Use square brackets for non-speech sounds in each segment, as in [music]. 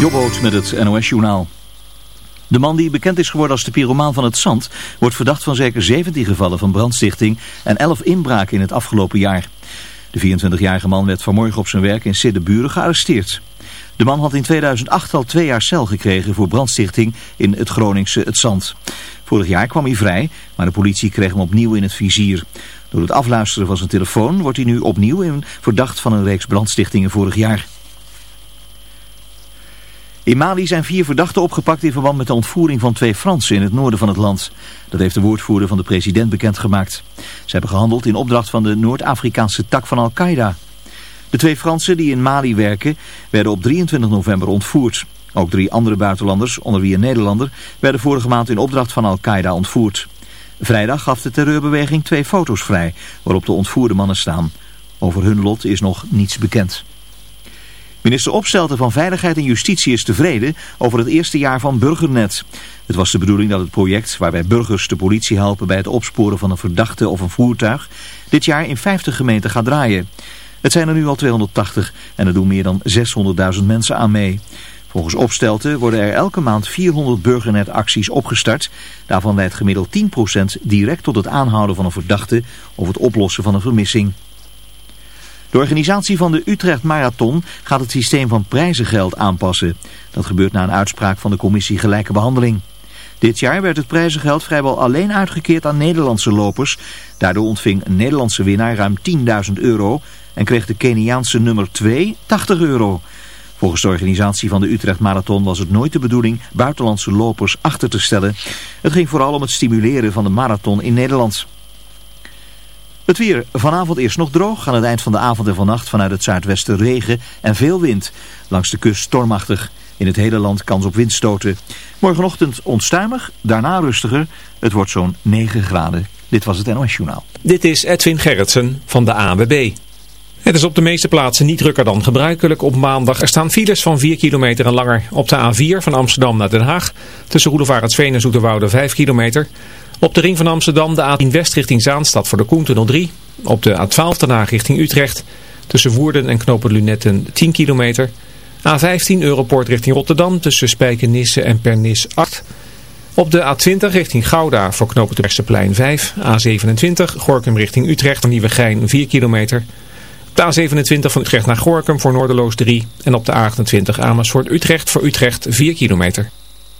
Jobboot met het NOS-journaal. De man die bekend is geworden als de pyromaan van het zand... wordt verdacht van zeker 17 gevallen van brandstichting... en 11 inbraken in het afgelopen jaar. De 24-jarige man werd vanmorgen op zijn werk in Siddeburen gearresteerd. De man had in 2008 al twee jaar cel gekregen voor brandstichting in het Groningse Het Zand. Vorig jaar kwam hij vrij, maar de politie kreeg hem opnieuw in het vizier. Door het afluisteren van zijn telefoon wordt hij nu opnieuw in verdacht van een reeks brandstichtingen vorig jaar. In Mali zijn vier verdachten opgepakt in verband met de ontvoering van twee Fransen in het noorden van het land. Dat heeft de woordvoerder van de president bekendgemaakt. Ze hebben gehandeld in opdracht van de Noord-Afrikaanse tak van Al-Qaeda. De twee Fransen die in Mali werken werden op 23 november ontvoerd. Ook drie andere buitenlanders, onder wie een Nederlander, werden vorige maand in opdracht van Al-Qaeda ontvoerd. Vrijdag gaf de terreurbeweging twee foto's vrij waarop de ontvoerde mannen staan. Over hun lot is nog niets bekend. Minister Opstelten van Veiligheid en Justitie is tevreden over het eerste jaar van Burgernet. Het was de bedoeling dat het project, waarbij burgers de politie helpen bij het opsporen van een verdachte of een voertuig, dit jaar in 50 gemeenten gaat draaien. Het zijn er nu al 280 en er doen meer dan 600.000 mensen aan mee. Volgens Opstelten worden er elke maand 400 Burgernet-acties opgestart. Daarvan leidt gemiddeld 10% direct tot het aanhouden van een verdachte of het oplossen van een vermissing. De organisatie van de Utrecht Marathon gaat het systeem van prijzengeld aanpassen. Dat gebeurt na een uitspraak van de commissie Gelijke Behandeling. Dit jaar werd het prijzengeld vrijwel alleen uitgekeerd aan Nederlandse lopers. Daardoor ontving een Nederlandse winnaar ruim 10.000 euro en kreeg de Keniaanse nummer 2 80 euro. Volgens de organisatie van de Utrecht Marathon was het nooit de bedoeling buitenlandse lopers achter te stellen. Het ging vooral om het stimuleren van de marathon in Nederland. Het weer. Vanavond eerst nog droog. Aan het eind van de avond en vannacht vanuit het zuidwesten regen en veel wind. Langs de kust stormachtig. In het hele land kans op windstoten. Morgenochtend onstuimig, daarna rustiger. Het wordt zo'n 9 graden. Dit was het NOS Journaal. Dit is Edwin Gerritsen van de ANWB. Het is op de meeste plaatsen niet drukker dan gebruikelijk op maandag. Er staan files van 4 kilometer en langer op de A4 van Amsterdam naar Den Haag. Tussen Roelevaretsveen en Zoeterwoude 5 kilometer. Op de ring van Amsterdam de A10 West richting Zaanstad voor de Koentunnel 3. Op de A12 daarna richting Utrecht. Tussen Woerden en Knopen Lunetten 10 kilometer. A15 Europort richting Rotterdam tussen Spijkenisse en Pernis 8. Op de A20 richting Gouda voor knopen Terbrechtseplein 5. A27 Gorkum richting Utrecht voor Nieuwegein 4 kilometer. Op de A27 van Utrecht naar Gorkum voor Noorderloos 3. En op de A28 Amersfoort Utrecht voor Utrecht 4 kilometer.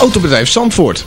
Autobedrijf Zandvoort.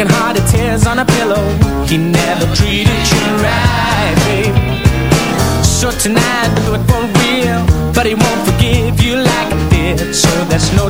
broken hearted tears on a pillow. He never treated you right, babe. So tonight, do it for real But he won't forgive you like I did. So there's no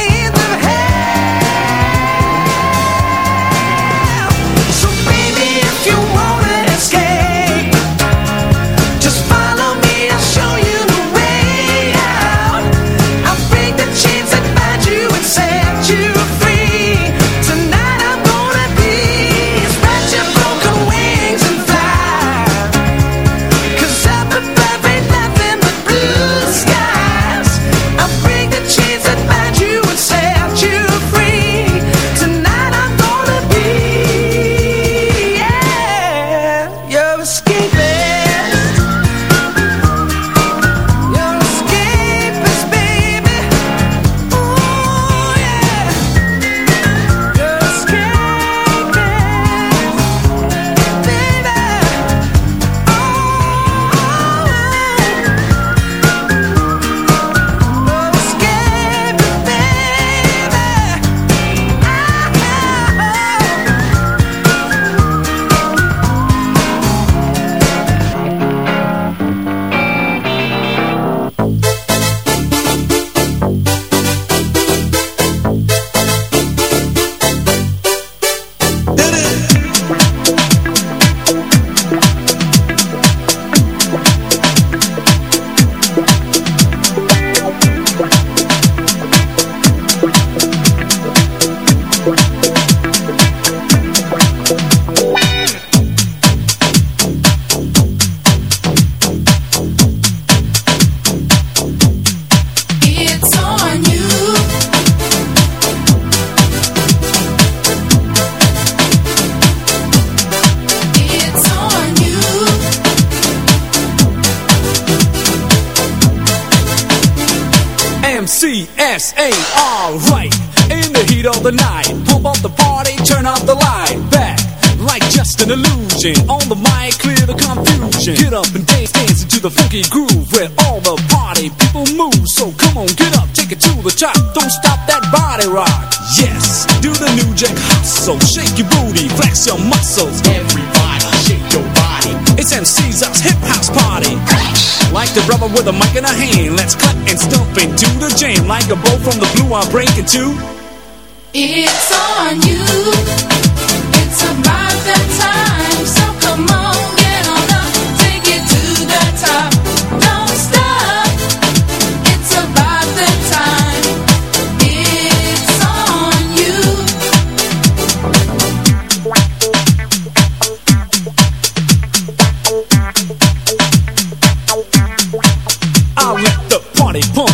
It's MC's us hip house party. Like the brother with a mic in a hand, let's clap and stomp into the jam. Like a bow from the blue, I'm breaking two. It's on you. It's about that time.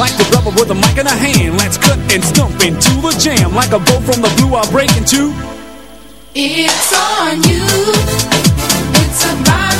Like the rubber with a mic in a hand, let's cut and stomp into the jam. Like a bow from the blue, I'll break into. It's on you. It's about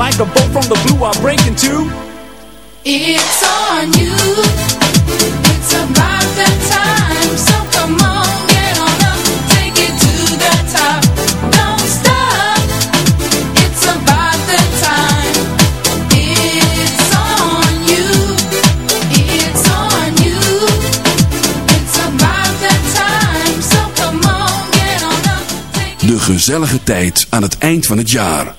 Like a bolt from the blue, I break into. It's on you. It's about that time. So come on, get on up. Take it to the top. Don't stop. It's about that time. It's on you. It's on you. It's about that time. So come on, get on up. Take De gezellige tijd aan het eind van het jaar.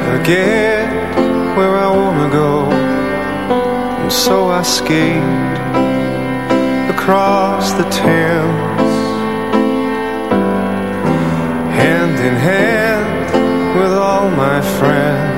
I get where I wanna go? And so I skate across the Thames, hand in hand with all my friends.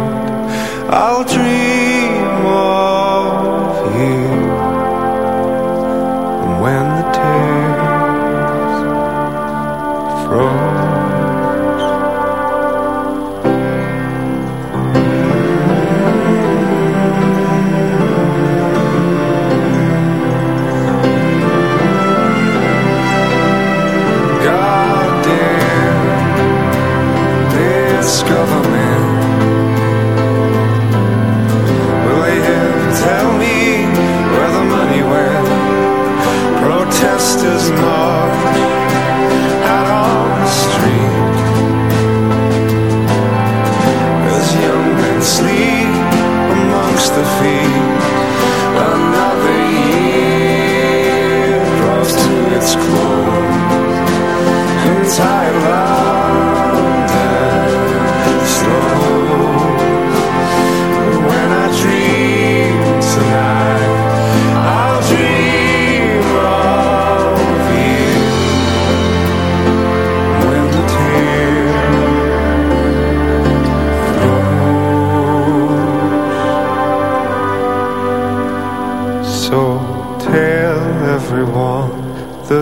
I'll dream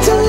To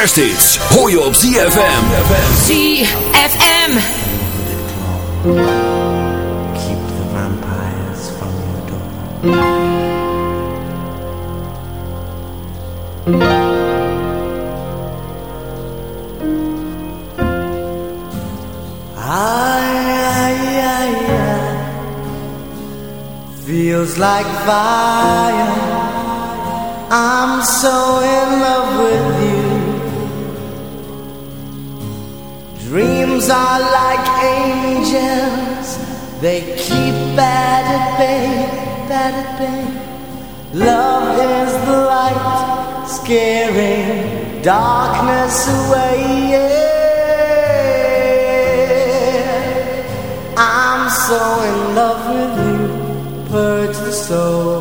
kerst is. Hoor je op ZFM. ZFM. Keep the vampires from your door. so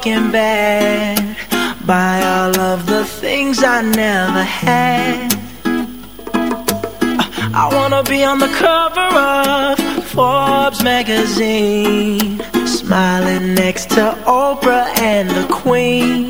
fucking bad. Buy all of the things I never had. I wanna be on the cover of Forbes magazine, smiling next to Oprah and the Queen.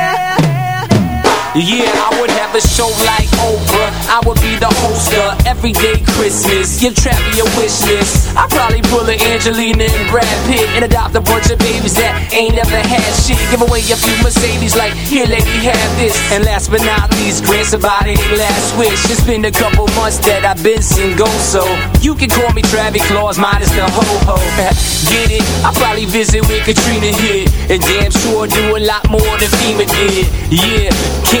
Yeah, I would have a show like Oprah. I would be the host of Everyday Christmas. Give Travis a wish list. I'd probably pull a Angelina and Brad Pitt and adopt a bunch of babies that ain't never had shit. Give away a few Mercedes like, here lady, have this. And last but not least, grant somebody their last wish. It's been a couple months that I've been single, so you can call me Travis Claus, minus the ho-ho. [laughs] Get it? I'll probably visit with Katrina here. And damn sure do a lot more than FEMA did. Yeah, can't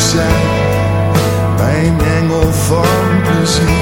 zijn bij een engel van plezier.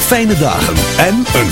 Fijne dagen en een